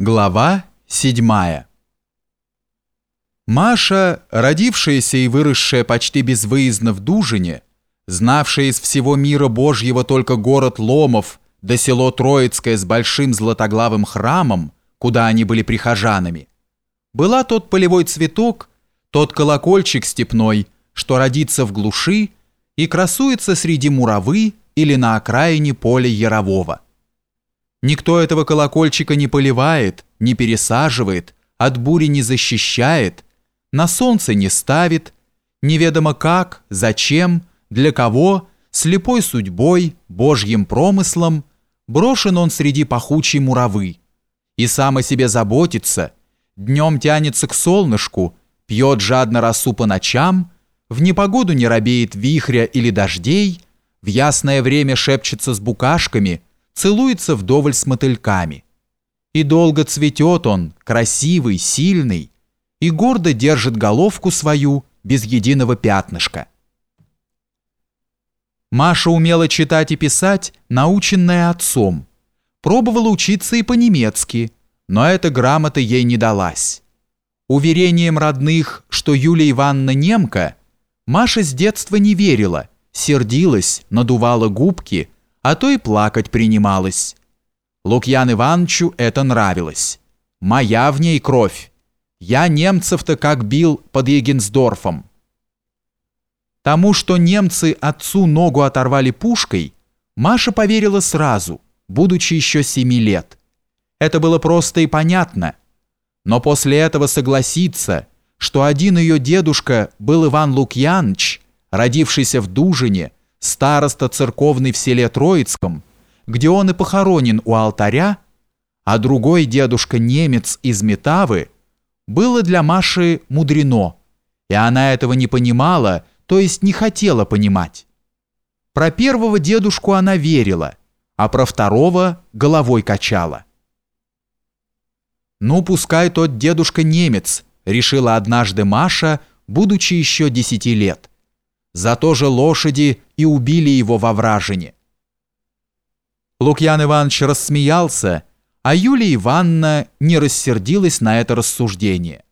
Глава 7 Маша, родившаяся и выросшая почти безвыездно в Дужине, знавшая из всего мира Божьего только город Ломов да село Троицкое с большим златоглавым храмом, куда они были прихожанами, была тот полевой цветок, тот колокольчик степной, что родится в глуши и красуется среди муравы или на окраине поля Ярового. Никто этого колокольчика не поливает, не пересаживает, от бури не защищает, на солнце не ставит, неведомо как, зачем, для кого, слепой судьбой, божьим промыслом, брошен он среди пахучей муравы. И сам о себе заботится, днем тянется к солнышку, пьет жадно росу по ночам, в непогоду не робеет вихря или дождей, в ясное время шепчется с букашками – целуется вдоволь с мотыльками. И долго цветет он, красивый, сильный, и гордо держит головку свою без единого пятнышка. Маша умела читать и писать, наученная отцом. Пробовала учиться и по-немецки, но эта грамота ей не далась. Уверением родных, что Юлия Ивановна немка, Маша с детства не верила, сердилась, надувала губки – а то и плакать принималась. Лукьян Ивановичу это нравилось. Моя в ней кровь. Я немцев-то как бил под Егенсдорфом. Тому, что немцы отцу ногу оторвали пушкой, Маша поверила сразу, будучи еще семи лет. Это было просто и понятно. Но после этого согласиться, что один ее дедушка был Иван Лукьянович, родившийся в Дужине, староста церковный в селе Троицком, где он и похоронен у алтаря, а другой дедушка немец из Метавы, было для Маши мудрено, и она этого не понимала, то есть не хотела понимать. Про первого дедушку она верила, а про второго головой качала. «Ну, пускай тот дедушка немец», решила однажды Маша, будучи еще десяти лет. Зато же лошади и убили его во вражине. Лукьян Иванович рассмеялся, а Юлия Ивановна не рассердилась на это рассуждение.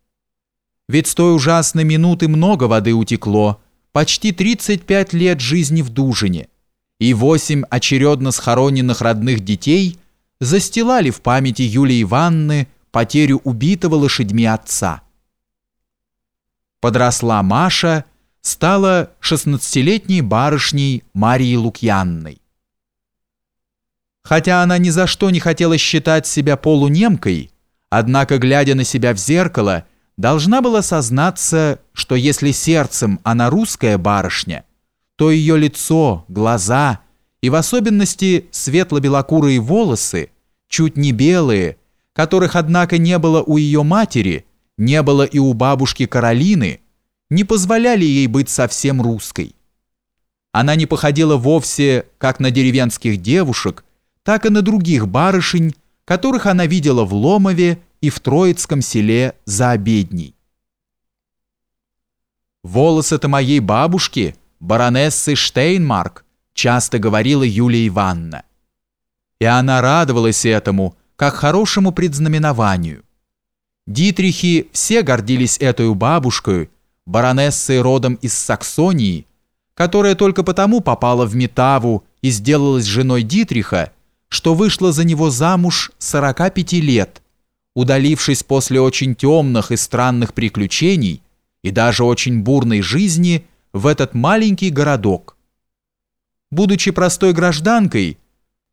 Ведь с той ужасной минуты много воды утекло, почти 35 лет жизни в Дужине, и восемь очередно схороненных родных детей застилали в памяти Юлии Ивановны потерю убитого лошадьми отца. Подросла Маша стала 16-летней барышней Марией Лукьянной. Хотя она ни за что не хотела считать себя полунемкой, однако, глядя на себя в зеркало, должна была сознаться, что если сердцем она русская барышня, то ее лицо, глаза и в особенности светло-белокурые волосы, чуть не белые, которых, однако, не было у ее матери, не было и у бабушки Каролины, не позволяли ей быть совсем русской. Она не походила вовсе как на деревенских девушек, так и на других барышень, которых она видела в Ломове и в Троицком селе за обедней. «Волосы-то моей бабушки, баронессы Штейнмарк», часто говорила Юлия Ивановна. И она радовалась этому, как хорошему предзнаменованию. Дитрихи все гордились этой бабушкой, баронессой родом из Саксонии, которая только потому попала в Метаву и сделалась женой Дитриха, что вышла за него замуж 45 лет, удалившись после очень темных и странных приключений и даже очень бурной жизни в этот маленький городок. Будучи простой гражданкой,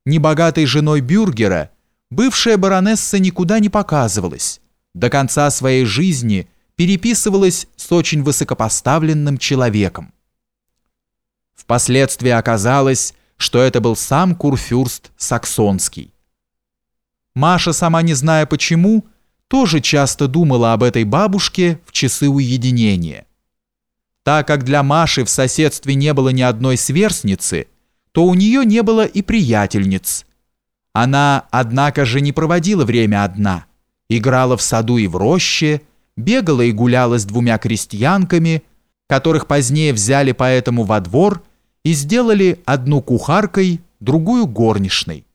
небогатой женой бюргера, бывшая баронесса никуда не показывалась. До конца своей жизни – переписывалась с очень высокопоставленным человеком. Впоследствии оказалось, что это был сам Курфюрст Саксонский. Маша, сама не зная почему, тоже часто думала об этой бабушке в часы уединения. Так как для Маши в соседстве не было ни одной сверстницы, то у нее не было и приятельниц. Она, однако же, не проводила время одна, играла в саду и в роще, бегала и гуляла с двумя крестьянками, которых позднее взяли поэтому во двор и сделали одну кухаркой, другую горничной.